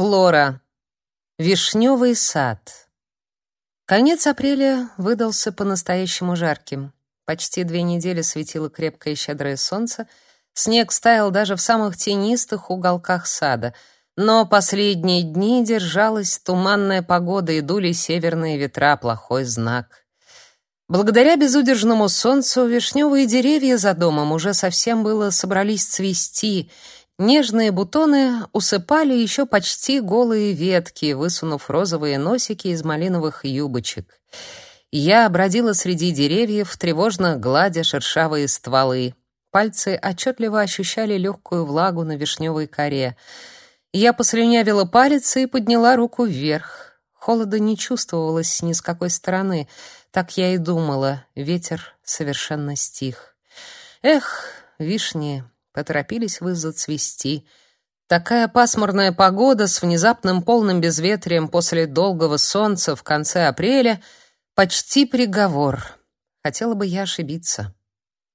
Флора. Вишневый сад. Конец апреля выдался по-настоящему жарким. Почти две недели светило крепкое и щедрое солнце, снег стаял даже в самых тенистых уголках сада, но последние дни держалась туманная погода и дули северные ветра, плохой знак. Благодаря безудержному солнцу вишневые деревья за домом уже совсем было собрались цвести, Нежные бутоны усыпали еще почти голые ветки, высунув розовые носики из малиновых юбочек. Я бродила среди деревьев, тревожно гладя шершавые стволы. Пальцы отчетливо ощущали легкую влагу на вишневой коре. Я послюнявила палец и подняла руку вверх. Холода не чувствовалось ни с какой стороны. Так я и думала. Ветер совершенно стих. Эх, вишни, поторопились вы зацвести. Такая пасмурная погода с внезапным полным безветрием после долгого солнца в конце апреля — почти приговор. Хотела бы я ошибиться.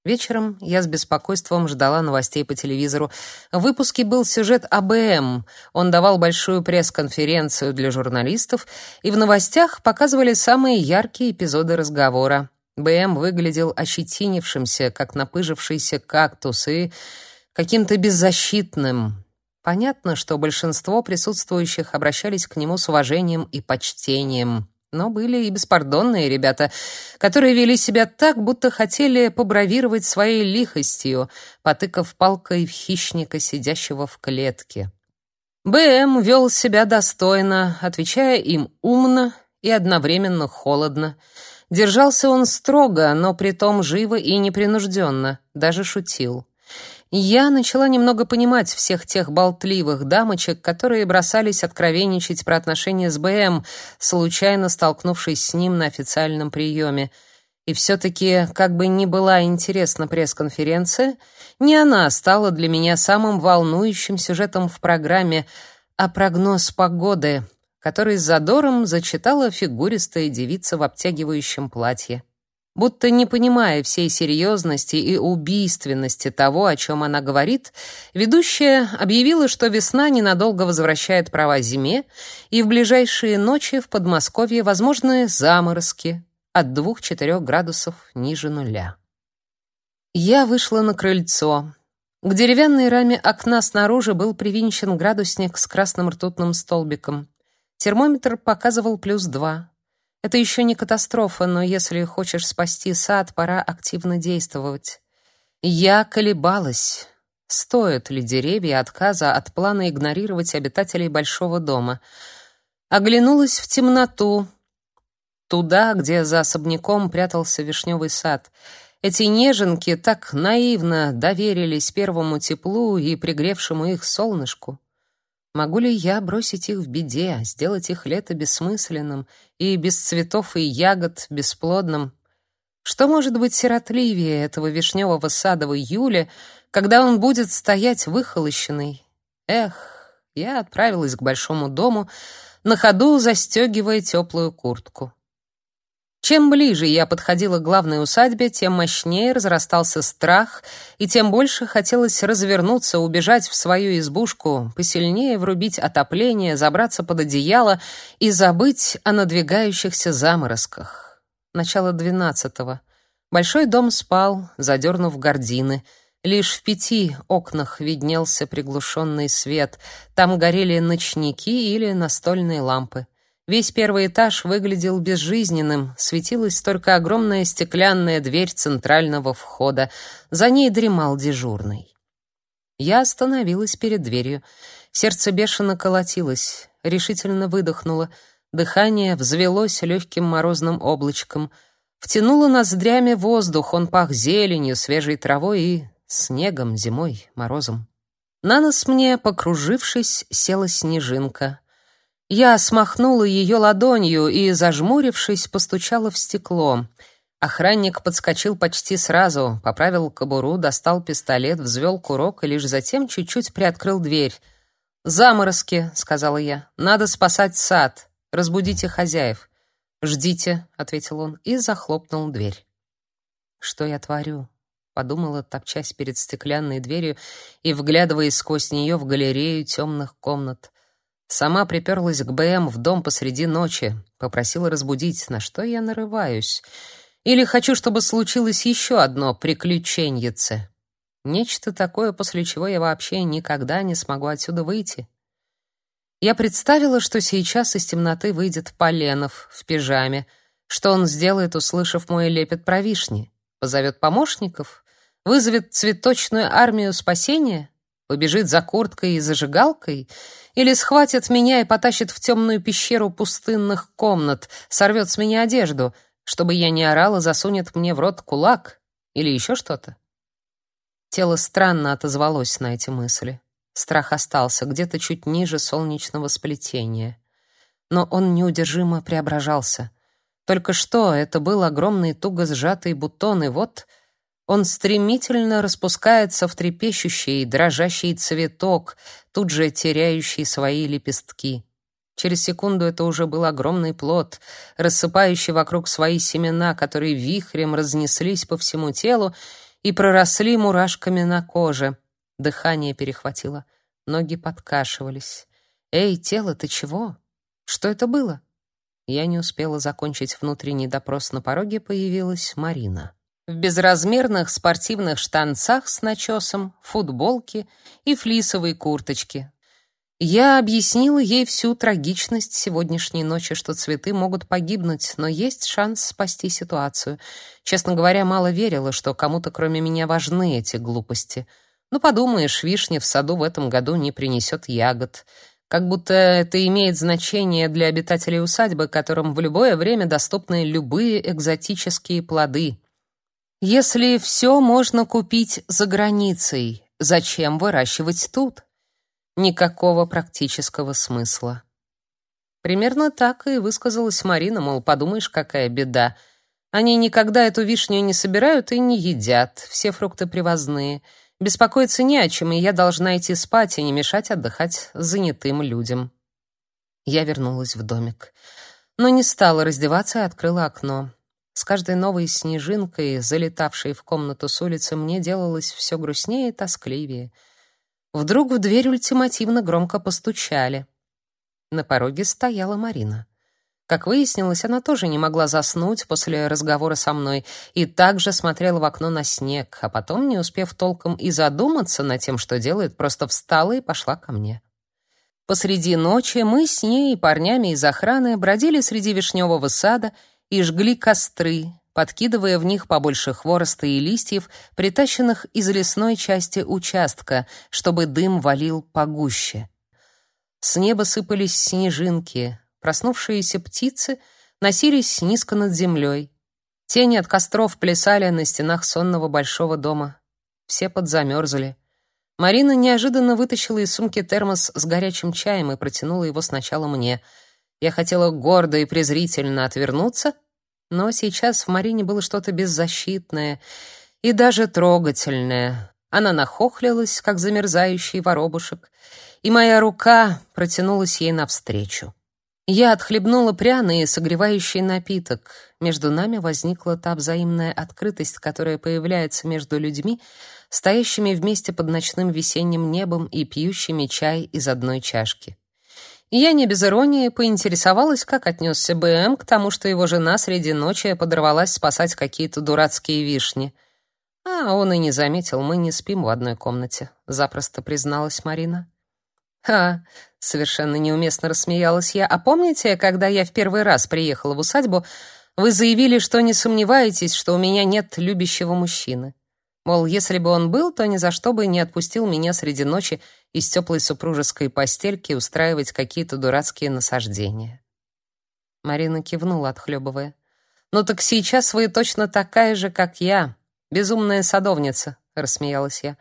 Вечером я с беспокойством ждала новостей по телевизору. В выпуске был сюжет АБМ. Он давал большую пресс-конференцию для журналистов, и в новостях показывали самые яркие эпизоды разговора. БМ выглядел ощетинившимся, как напыжившийся кактус, и каким-то беззащитным. Понятно, что большинство присутствующих обращались к нему с уважением и почтением. Но были и беспардонные ребята, которые вели себя так, будто хотели побравировать своей лихостью, потыкав палкой в хищника, сидящего в клетке. БМ вел себя достойно, отвечая им умно и одновременно холодно. Держался он строго, но притом живо и непринужденно, даже шутил. Я начала немного понимать всех тех болтливых дамочек, которые бросались откровенничать про отношения с БМ, случайно столкнувшись с ним на официальном приеме. И все-таки, как бы ни была интересна пресс-конференция, не она стала для меня самым волнующим сюжетом в программе, а прогноз погоды, который с задором зачитала фигуристая девица в обтягивающем платье. Будто не понимая всей серьезности и убийственности того, о чем она говорит, ведущая объявила, что весна ненадолго возвращает права зиме, и в ближайшие ночи в Подмосковье возможны заморозки от 2-4 градусов ниже нуля. Я вышла на крыльцо. К деревянной раме окна снаружи был привинчен градусник с красным ртутным столбиком. Термометр показывал плюс два. Это еще не катастрофа, но если хочешь спасти сад, пора активно действовать. Я колебалась. Стоят ли деревья отказа от плана игнорировать обитателей большого дома? Оглянулась в темноту, туда, где за особняком прятался вишневый сад. Эти неженки так наивно доверились первому теплу и пригревшему их солнышку. Могу ли я бросить их в беде, сделать их лето бессмысленным и без цветов и ягод бесплодным? Что может быть сиротливее этого вишневого сада в июле, когда он будет стоять выхолощенный? Эх, я отправилась к большому дому, на ходу застегивая теплую куртку. Чем ближе я подходила к главной усадьбе, тем мощнее разрастался страх, и тем больше хотелось развернуться, убежать в свою избушку, посильнее врубить отопление, забраться под одеяло и забыть о надвигающихся заморозках. Начало двенадцатого. Большой дом спал, задернув гардины. Лишь в пяти окнах виднелся приглушенный свет. Там горели ночники или настольные лампы. Весь первый этаж выглядел безжизненным, светилась только огромная стеклянная дверь центрального входа. За ней дремал дежурный. Я остановилась перед дверью. Сердце бешено колотилось, решительно выдохнула. Дыхание взвелось легким морозным облачком. Втянуло ноздрями воздух, он пах зеленью, свежей травой и снегом, зимой, морозом. На нос мне, покружившись, села снежинка. Я смахнула ее ладонью и, зажмурившись, постучала в стекло. Охранник подскочил почти сразу, поправил кобуру, достал пистолет, взвел курок и лишь затем чуть-чуть приоткрыл дверь. «Заморозки», — сказала я. «Надо спасать сад. Разбудите хозяев». «Ждите», — ответил он и захлопнул дверь. «Что я творю?» — подумала, топчась перед стеклянной дверью и вглядываясь сквозь нее в галерею темных комнат. Сама приперлась к БМ в дом посреди ночи, попросила разбудить, на что я нарываюсь. Или хочу, чтобы случилось еще одно приключеньице. Нечто такое, после чего я вообще никогда не смогу отсюда выйти. Я представила, что сейчас из темноты выйдет Поленов в пижаме, что он сделает, услышав мой лепет про вишни. Позовет помощников, вызовет цветочную армию спасения, побежит за курткой и зажигалкой или схватит меня и потащит в темную пещеру пустынных комнат, сорвет с меня одежду, чтобы я не орала, засунет мне в рот кулак или еще что-то. Тело странно отозвалось на эти мысли. Страх остался где-то чуть ниже солнечного сплетения. Но он неудержимо преображался. Только что это был огромный туго сжатый бутон, и вот он стремительно распускается в трепещущий, дрожащий цветок, тут же теряющий свои лепестки. Через секунду это уже был огромный плод, рассыпающий вокруг свои семена, которые вихрем разнеслись по всему телу и проросли мурашками на коже. Дыхание перехватило, ноги подкашивались. «Эй, тело, ты чего? Что это было?» Я не успела закончить внутренний допрос на пороге, появилась Марина. В безразмерных спортивных штанцах с начесом, футболке и флисовой курточке. Я объяснила ей всю трагичность сегодняшней ночи, что цветы могут погибнуть, но есть шанс спасти ситуацию. Честно говоря, мало верила, что кому-то кроме меня важны эти глупости — ну, подумаешь, вишня в саду в этом году не принесет ягод. Как будто это имеет значение для обитателей усадьбы, которым в любое время доступны любые экзотические плоды. Если все можно купить за границей, зачем выращивать тут? Никакого практического смысла. Примерно так и высказалась Марина, мол, подумаешь, какая беда. Они никогда эту вишню не собирают и не едят, все фрукты привозные — Беспокоиться не о чем, и я должна идти спать и не мешать отдыхать занятым людям. Я вернулась в домик, но не стала раздеваться и открыла окно. С каждой новой снежинкой, залетавшей в комнату с улицы, мне делалось все грустнее и тоскливее. Вдруг в дверь ультимативно громко постучали. На пороге стояла Марина. Как выяснилось, она тоже не могла заснуть после разговора со мной и также смотрела в окно на снег, а потом, не успев толком и задуматься над тем, что делает, просто встала и пошла ко мне. Посреди ночи мы с ней и парнями из охраны бродили среди вишневого сада и жгли костры, подкидывая в них побольше хвороста и листьев, притащенных из лесной части участка, чтобы дым валил погуще. С неба сыпались снежинки, Проснувшиеся птицы носились низко над землей. Тени от костров плясали на стенах сонного большого дома. Все подзамерзли. Марина неожиданно вытащила из сумки термос с горячим чаем и протянула его сначала мне. Я хотела гордо и презрительно отвернуться, но сейчас в Марине было что-то беззащитное и даже трогательное. Она нахохлилась, как замерзающий воробушек, и моя рука протянулась ей навстречу. Я отхлебнула пряный и согревающий напиток. Между нами возникла та взаимная открытость, которая появляется между людьми, стоящими вместе под ночным весенним небом и пьющими чай из одной чашки. Я не без иронии поинтересовалась, как отнесся БМ к тому, что его жена среди ночи подорвалась спасать какие-то дурацкие вишни. А он и не заметил, мы не спим в одной комнате, запросто призналась Марина. «Ха!» — совершенно неуместно рассмеялась я. «А помните, когда я в первый раз приехала в усадьбу, вы заявили, что не сомневаетесь, что у меня нет любящего мужчины? Мол, если бы он был, то ни за что бы не отпустил меня среди ночи из теплой супружеской постельки устраивать какие-то дурацкие насаждения». Марина кивнула, отхлебывая. «Ну так сейчас вы точно такая же, как я, безумная садовница», — рассмеялась я,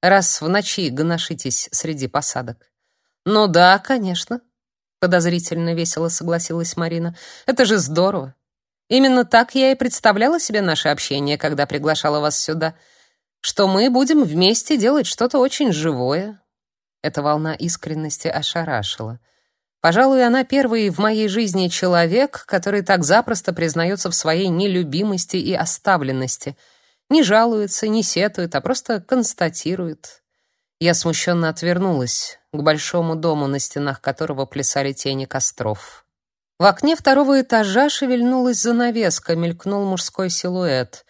«раз в ночи гоношитесь среди посадок». «Ну да, конечно», — подозрительно весело согласилась Марина. «Это же здорово. Именно так я и представляла себе наше общение, когда приглашала вас сюда, что мы будем вместе делать что-то очень живое». Эта волна искренности ошарашила. Пожалуй, она первый в моей жизни человек, который так запросто признается в своей нелюбимости и оставленности. Не жалуется, не сетует, а просто констатирует. Я смущенно отвернулась. к большому дому, на стенах которого плясали тени костров. В окне второго этажа шевельнулась занавеска, мелькнул мужской силуэт.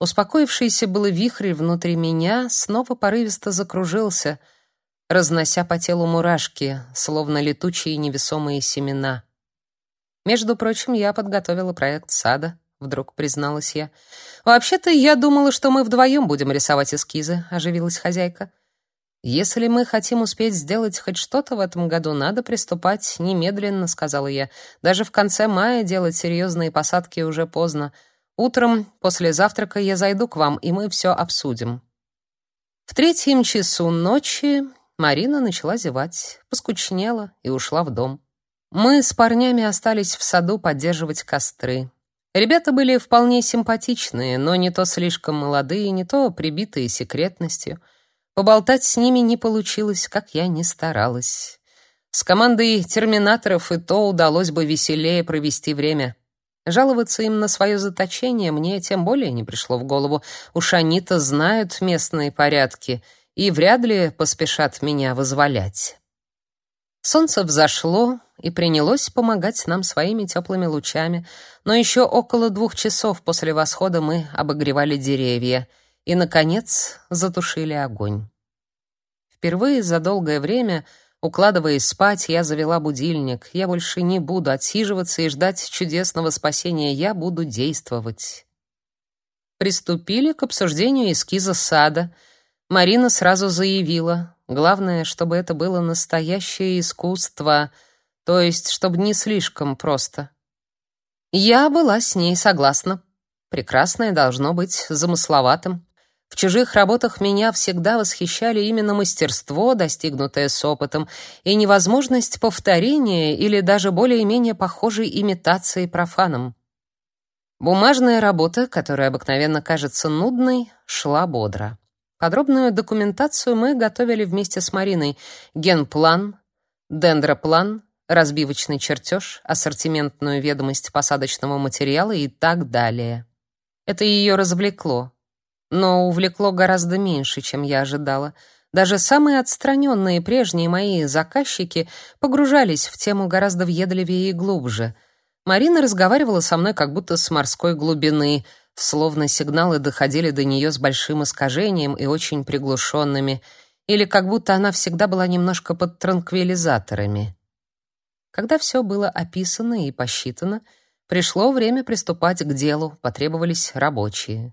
Успокоившийся было вихрь внутри меня снова порывисто закружился, разнося по телу мурашки, словно летучие невесомые семена. Между прочим, я подготовила проект сада, вдруг призналась я. Вообще-то я думала, что мы вдвоем будем рисовать эскизы, оживилась хозяйка. Если мы хотим успеть сделать хоть что-то в этом году, надо приступать немедленно, сказала я. Даже в конце мая делать серьезные посадки уже поздно. Утром после завтрака я зайду к вам, и мы все обсудим. В третьем часу ночи Марина начала зевать, поскучнела и ушла в дом. Мы с парнями остались в саду поддерживать костры. Ребята были вполне симпатичные, но не то слишком молодые, не то прибитые секретностью — Поболтать с ними не получилось, как я ни старалась. С командой терминаторов и то удалось бы веселее провести время. Жаловаться им на свое заточение мне тем более не пришло в голову. Уж они-то знают местные порядки и вряд ли поспешат меня вызволять. Солнце взошло и принялось помогать нам своими теплыми лучами, но еще около двух часов после восхода мы обогревали деревья — и, наконец, затушили огонь. Впервые за долгое время, укладываясь спать, я завела будильник. Я больше не буду отсиживаться и ждать чудесного спасения, я буду действовать. Приступили к обсуждению эскиза сада. Марина сразу заявила, главное, чтобы это было настоящее искусство, то есть чтобы не слишком просто. Я была с ней согласна. Прекрасное должно быть замысловатым. В чужих работах меня всегда восхищали именно мастерство, достигнутое с опытом, и невозможность повторения или даже более-менее похожей имитации профаном. Бумажная работа, которая обыкновенно кажется нудной, шла бодро. Подробную документацию мы готовили вместе с Мариной: генплан, дендроплан, разбивочный чертеж, ассортиментную ведомость посадочного материала и так далее. Это ее развлекло но увлекло гораздо меньше, чем я ожидала. Даже самые отстраненные прежние мои заказчики погружались в тему гораздо въедливее и глубже. Марина разговаривала со мной как будто с морской глубины, словно сигналы доходили до нее с большим искажением и очень приглушенными, или как будто она всегда была немножко под транквилизаторами. Когда все было описано и посчитано, пришло время приступать к делу, потребовались рабочие.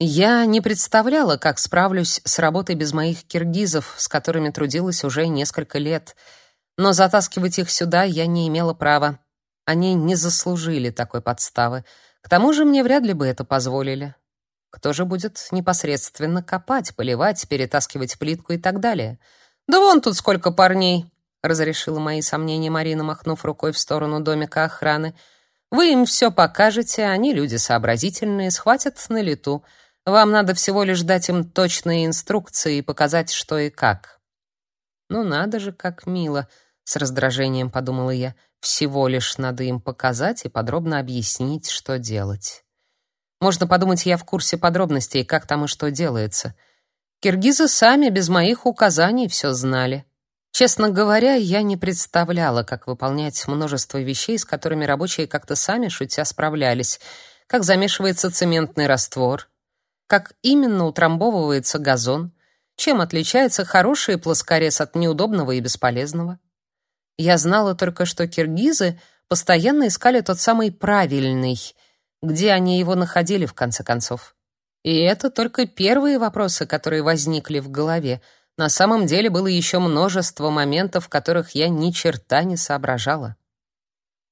Я не представляла, как справлюсь с работой без моих киргизов, с которыми трудилась уже несколько лет. Но затаскивать их сюда я не имела права. Они не заслужили такой подставы. К тому же мне вряд ли бы это позволили. Кто же будет непосредственно копать, поливать, перетаскивать плитку и так далее? Да вон тут сколько парней, разрешила мои сомнения Марина, махнув рукой в сторону домика охраны. Вы им все покажете, они люди сообразительные, схватят на лету. Вам надо всего лишь дать им точные инструкции и показать, что и как. Ну надо же, как мило, с раздражением подумала я. Всего лишь надо им показать и подробно объяснить, что делать. Можно подумать, я в курсе подробностей, как там и что делается. Киргизы сами без моих указаний все знали. Честно говоря, я не представляла, как выполнять множество вещей, с которыми рабочие как-то сами шутя справлялись. Как замешивается цементный раствор, как именно утрамбовывается газон, чем отличается хороший плоскорез от неудобного и бесполезного. Я знала только, что киргизы постоянно искали тот самый правильный, где они его находили в конце концов. И это только первые вопросы, которые возникли в голове. На самом деле было еще множество моментов, в которых я ни черта не соображала.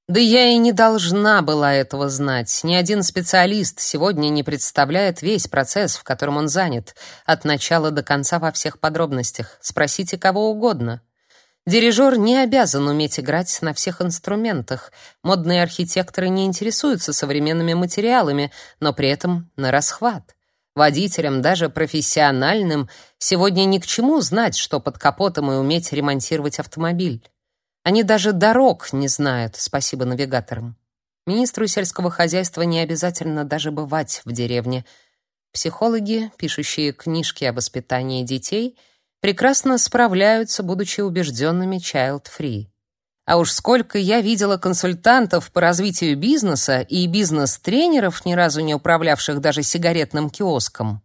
Да я и не должна была этого знать. Ни один специалист сегодня не представляет весь процесс, в котором он занят, от начала до конца во всех подробностях. Спросите кого угодно. Дирижер не обязан уметь играть на всех инструментах. Модные архитекторы не интересуются современными материалами, но при этом на расхват. Водителям, даже профессиональным, сегодня ни к чему знать, что под капотом и уметь ремонтировать автомобиль. Они даже дорог не знают, спасибо навигаторам. Министру сельского хозяйства не обязательно даже бывать в деревне. Психологи, пишущие книжки о воспитании детей, прекрасно справляются, будучи убежденными child-free. А уж сколько я видела консультантов по развитию бизнеса и бизнес-тренеров, ни разу не управлявших даже сигаретным киоском.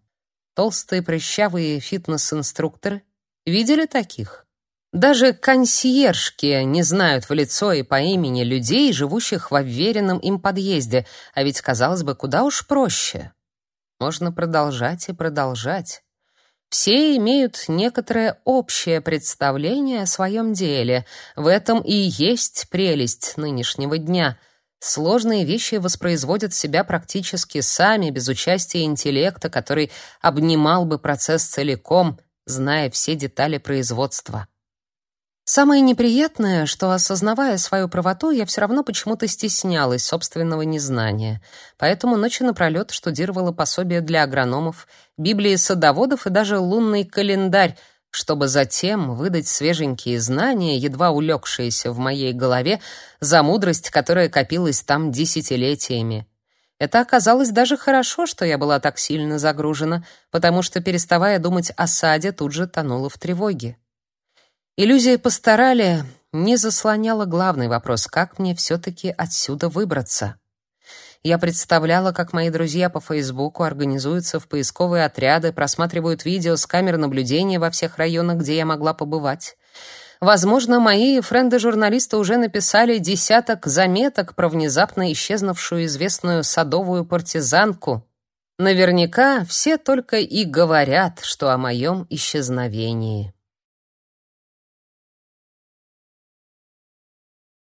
Толстые прыщавые фитнес-инструкторы. Видели таких? Даже консьержки не знают в лицо и по имени людей, живущих в уверенном им подъезде, а ведь, казалось бы, куда уж проще. Можно продолжать и продолжать. Все имеют некоторое общее представление о своем деле. В этом и есть прелесть нынешнего дня. Сложные вещи воспроизводят себя практически сами, без участия интеллекта, который обнимал бы процесс целиком, зная все детали производства. Самое неприятное, что, осознавая свою правоту, я все равно почему-то стеснялась собственного незнания. Поэтому ночи напролет штудировала пособия для агрономов, библии садоводов и даже лунный календарь, чтобы затем выдать свеженькие знания, едва улегшиеся в моей голове, за мудрость, которая копилась там десятилетиями. Это оказалось даже хорошо, что я была так сильно загружена, потому что, переставая думать о саде, тут же тонула в тревоге. Иллюзия постарали не заслоняла главный вопрос, как мне все-таки отсюда выбраться. Я представляла, как мои друзья по Фейсбуку организуются в поисковые отряды, просматривают видео с камер наблюдения во всех районах, где я могла побывать. Возможно, мои френды-журналисты уже написали десяток заметок про внезапно исчезнувшую известную садовую партизанку. Наверняка все только и говорят, что о моем исчезновении.